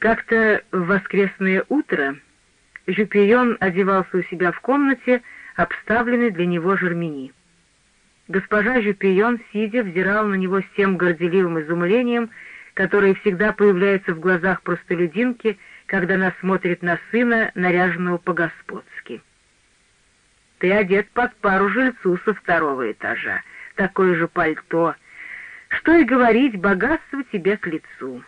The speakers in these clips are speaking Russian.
Как-то в воскресное утро Жюпион одевался у себя в комнате, обставленной для него Жермени. Госпожа Жюпион, сидя, взирала на него с тем горделивым изумлением, которое всегда появляется в глазах простолюдинки, когда она смотрит на сына, наряженного по-господски. «Ты одет под пару жильцу со второго этажа, такое же пальто. Что и говорить, богатство тебе к лицу».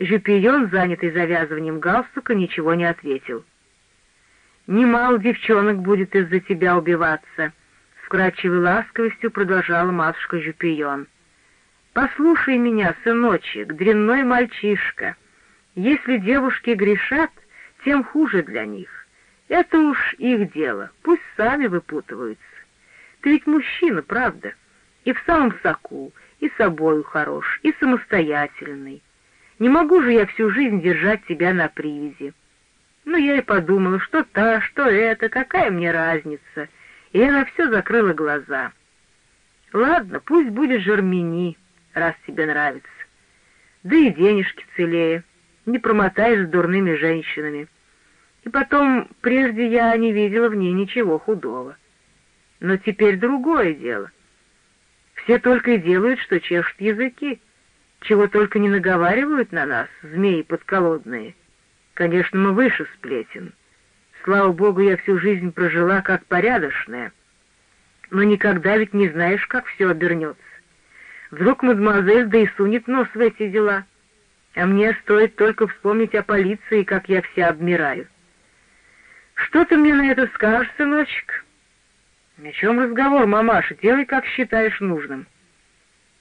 Жюпион, занятый завязыванием галстука, ничего не ответил. «Немало девчонок будет из-за тебя убиваться», — вкрадчивой ласковостью продолжала матушка Жюпион. «Послушай меня, сыночек, дрянной мальчишка. Если девушки грешат, тем хуже для них. Это уж их дело, пусть сами выпутываются. Ты ведь мужчина, правда? И в самом соку, и собою хорош, и самостоятельный. Не могу же я всю жизнь держать тебя на привязи. Ну, я и подумала, что та, что это, какая мне разница. И я на все закрыла глаза. Ладно, пусть будет Жермени, раз тебе нравится. Да и денежки целее. Не промотаешь с дурными женщинами. И потом, прежде я не видела в ней ничего худого. Но теперь другое дело. Все только и делают, что чешут языки чего только не наговаривают на нас, змеи подколодные. Конечно, мы выше сплетен. Слава богу, я всю жизнь прожила как порядочная. Но никогда ведь не знаешь, как все обернется. Вдруг мадемуазель да и сунет нос в эти дела. А мне стоит только вспомнить о полиции, как я вся обмираю. Что ты мне на это скажешь, сыночек? О чем разговор, мамаша? Делай, как считаешь нужным.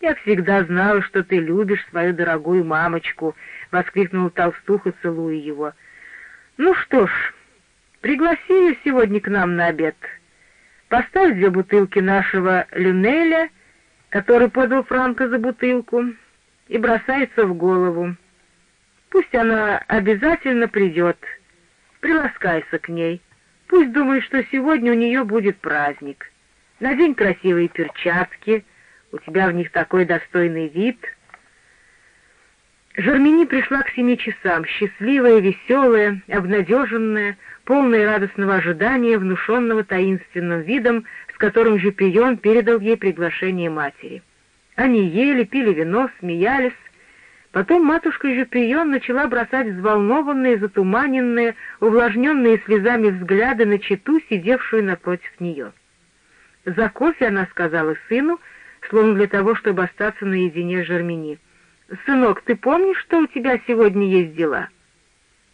«Я всегда знала, что ты любишь свою дорогую мамочку», — воскликнул толстуха, целуя его. «Ну что ж, пригласи ее сегодня к нам на обед. Поставь две бутылки нашего люнеля, который подал Франко за бутылку, и бросается в голову. Пусть она обязательно придет, приласкайся к ней. Пусть думает, что сегодня у нее будет праздник. Надень красивые перчатки — у тебя в них такой достойный вид. Жермени пришла к семи часам, счастливая, веселая, обнадеженная, полная радостного ожидания, внушенного таинственным видом, с которым Жупион передал ей приглашение матери. Они ели, пили вино, смеялись. Потом матушка Жупион начала бросать взволнованные, затуманенные, увлажненные слезами взгляды на читу, сидевшую напротив нее. За кофе она сказала сыну — словно для того, чтобы остаться наедине с Жермени. «Сынок, ты помнишь, что у тебя сегодня есть дела?»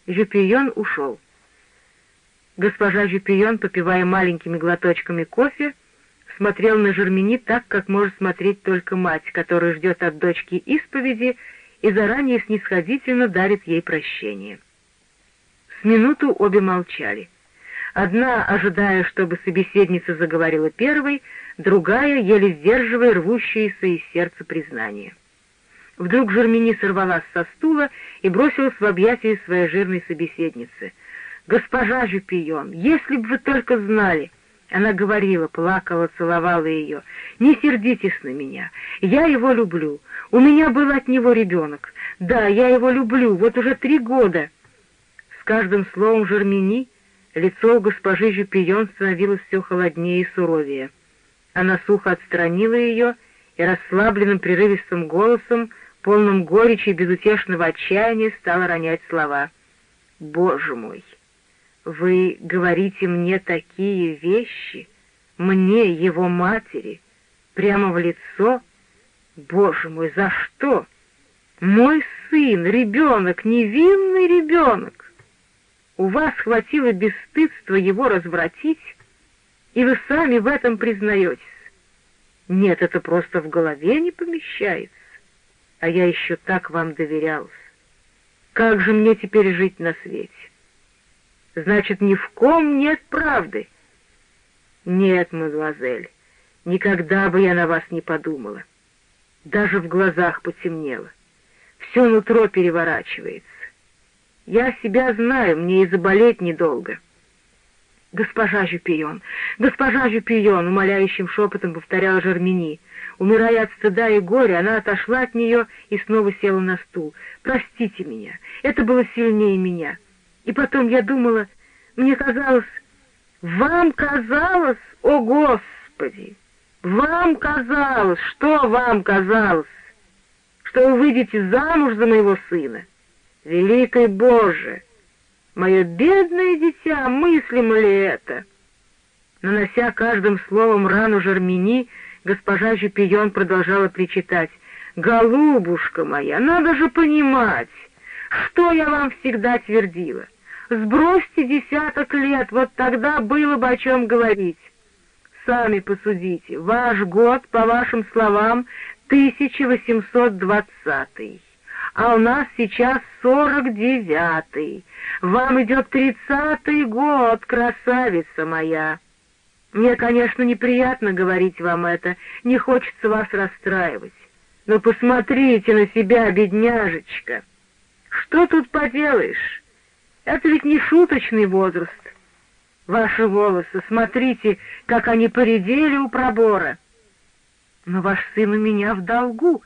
Жюпион ушел. Госпожа Жюпион, попивая маленькими глоточками кофе, смотрел на Жермени так, как может смотреть только мать, которая ждет от дочки исповеди и заранее снисходительно дарит ей прощение. С минуту обе молчали. Одна, ожидая, чтобы собеседница заговорила первой, другая, еле сдерживая рвущееся из сердца признание. Вдруг Жермени сорвалась со стула и бросилась в объятия своей жирной собеседницы. «Госпожа Жупион, если бы вы только знали!» Она говорила, плакала, целовала ее. «Не сердитесь на меня. Я его люблю. У меня был от него ребенок. Да, я его люблю. Вот уже три года». С каждым словом Жермени лицо у госпожи Жупион становилось все холоднее и суровее. Она сухо отстранила ее и расслабленным прерывистым голосом, полным горечи и безутешного отчаяния, стала ронять слова. «Боже мой! Вы говорите мне такие вещи, мне, его матери, прямо в лицо? Боже мой, за что? Мой сын, ребенок, невинный ребенок! У вас хватило бесстыдства его развратить?» и вы сами в этом признаетесь. Нет, это просто в голове не помещается. А я еще так вам доверялся. Как же мне теперь жить на свете? Значит, ни в ком нет правды. Нет, мадемуазель, никогда бы я на вас не подумала. Даже в глазах потемнело. Все нутро переворачивается. Я себя знаю, мне и заболеть недолго. «Госпожа Жюпион! Госпожа Жюпион!» — умоляющим шепотом повторяла Жермени. Умирая от стыда и горя, она отошла от нее и снова села на стул. «Простите меня, это было сильнее меня. И потом я думала, мне казалось, вам казалось, о Господи, вам казалось, что вам казалось, что вы выйдете замуж за моего сына? Великий Боже!» Мое бедное дитя, мыслимо ли это? Нанося каждым словом рану Жермени, госпожа Жупион продолжала причитать. «Голубушка моя, надо же понимать, что я вам всегда твердила. Сбросьте десяток лет, вот тогда было бы о чем говорить. Сами посудите, ваш год, по вашим словам, 1820 а у нас сейчас сорок девятый. Вам идет тридцатый год, красавица моя. Мне, конечно, неприятно говорить вам это, не хочется вас расстраивать. Но посмотрите на себя, бедняжечка. Что тут поделаешь? Это ведь не шуточный возраст. Ваши волосы, смотрите, как они поредели у пробора. Но ваш сын у меня в долгу,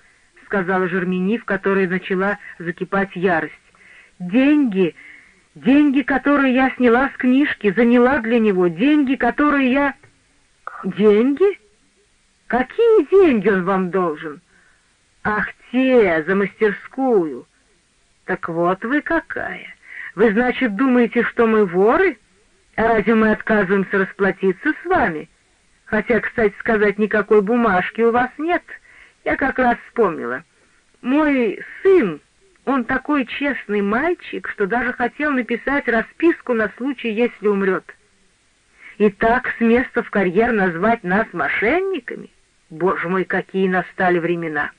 сказала Жермени, в которой начала закипать ярость. «Деньги, деньги, которые я сняла с книжки, заняла для него, деньги, которые я...» «Деньги? Какие деньги он вам должен?» «Ах, те, за мастерскую!» «Так вот вы какая! Вы, значит, думаете, что мы воры? А разве мы отказываемся расплатиться с вами? Хотя, кстати сказать, никакой бумажки у вас нет». Я как раз вспомнила. Мой сын, он такой честный мальчик, что даже хотел написать расписку на случай, если умрет. И так с места в карьер назвать нас мошенниками? Боже мой, какие настали времена!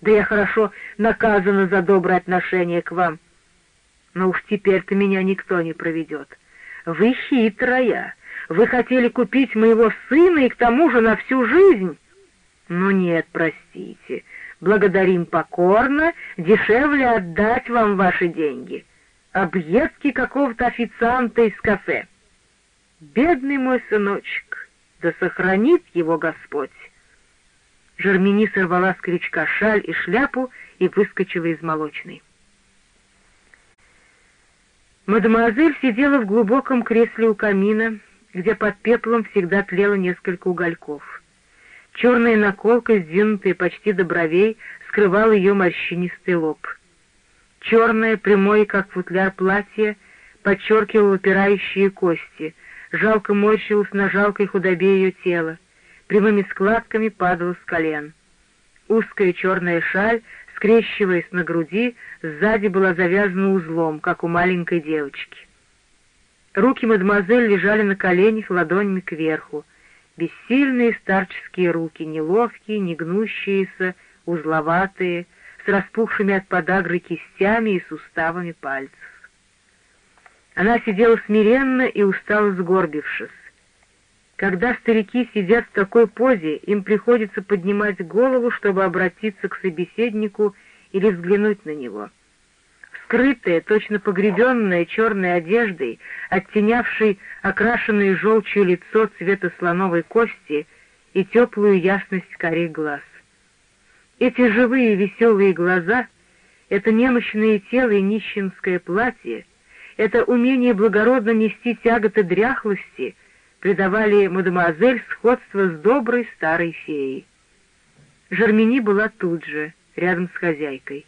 Да я хорошо наказана за доброе отношение к вам. Но уж теперь-то меня никто не проведет. Вы хитрая. Вы хотели купить моего сына и к тому же на всю жизнь. Ну нет, простите, благодарим покорно, дешевле отдать вам ваши деньги. Объедки какого-то официанта из кафе. Бедный мой сыночек, да сохранит его Господь. Жермени сорвала с крючка шаль и шляпу и выскочила из молочной. Мадемуазель сидела в глубоком кресле у камина, где под пеплом всегда тлело несколько угольков. Черная наколка, сдвинутая почти до бровей, скрывала ее морщинистый лоб. Черное, прямое, как футляр платье, подчеркивало выпирающие кости, жалко морщилось на жалкой худобе ее тела, прямыми складками падала с колен. Узкая черная шаль, скрещиваясь на груди, сзади была завязана узлом, как у маленькой девочки. Руки мадемуазель лежали на коленях ладонями кверху, бессильные старческие руки, неловкие, негнущиеся, узловатые, с распухшими от подагры кистями и суставами пальцев. Она сидела смиренно и устало сгорбившись. Когда старики сидят в такой позе, им приходится поднимать голову, чтобы обратиться к собеседнику или взглянуть на него — скрытая, точно погребенная черной одеждой, оттенявшей окрашенное желчью лицо цвета слоновой кости и теплую ясность корей глаз. Эти живые веселые глаза, это немощное тело и нищенское платье, это умение благородно нести тяготы дряхлости придавали мадемуазель сходство с доброй старой феей. Жермени была тут же, рядом с хозяйкой —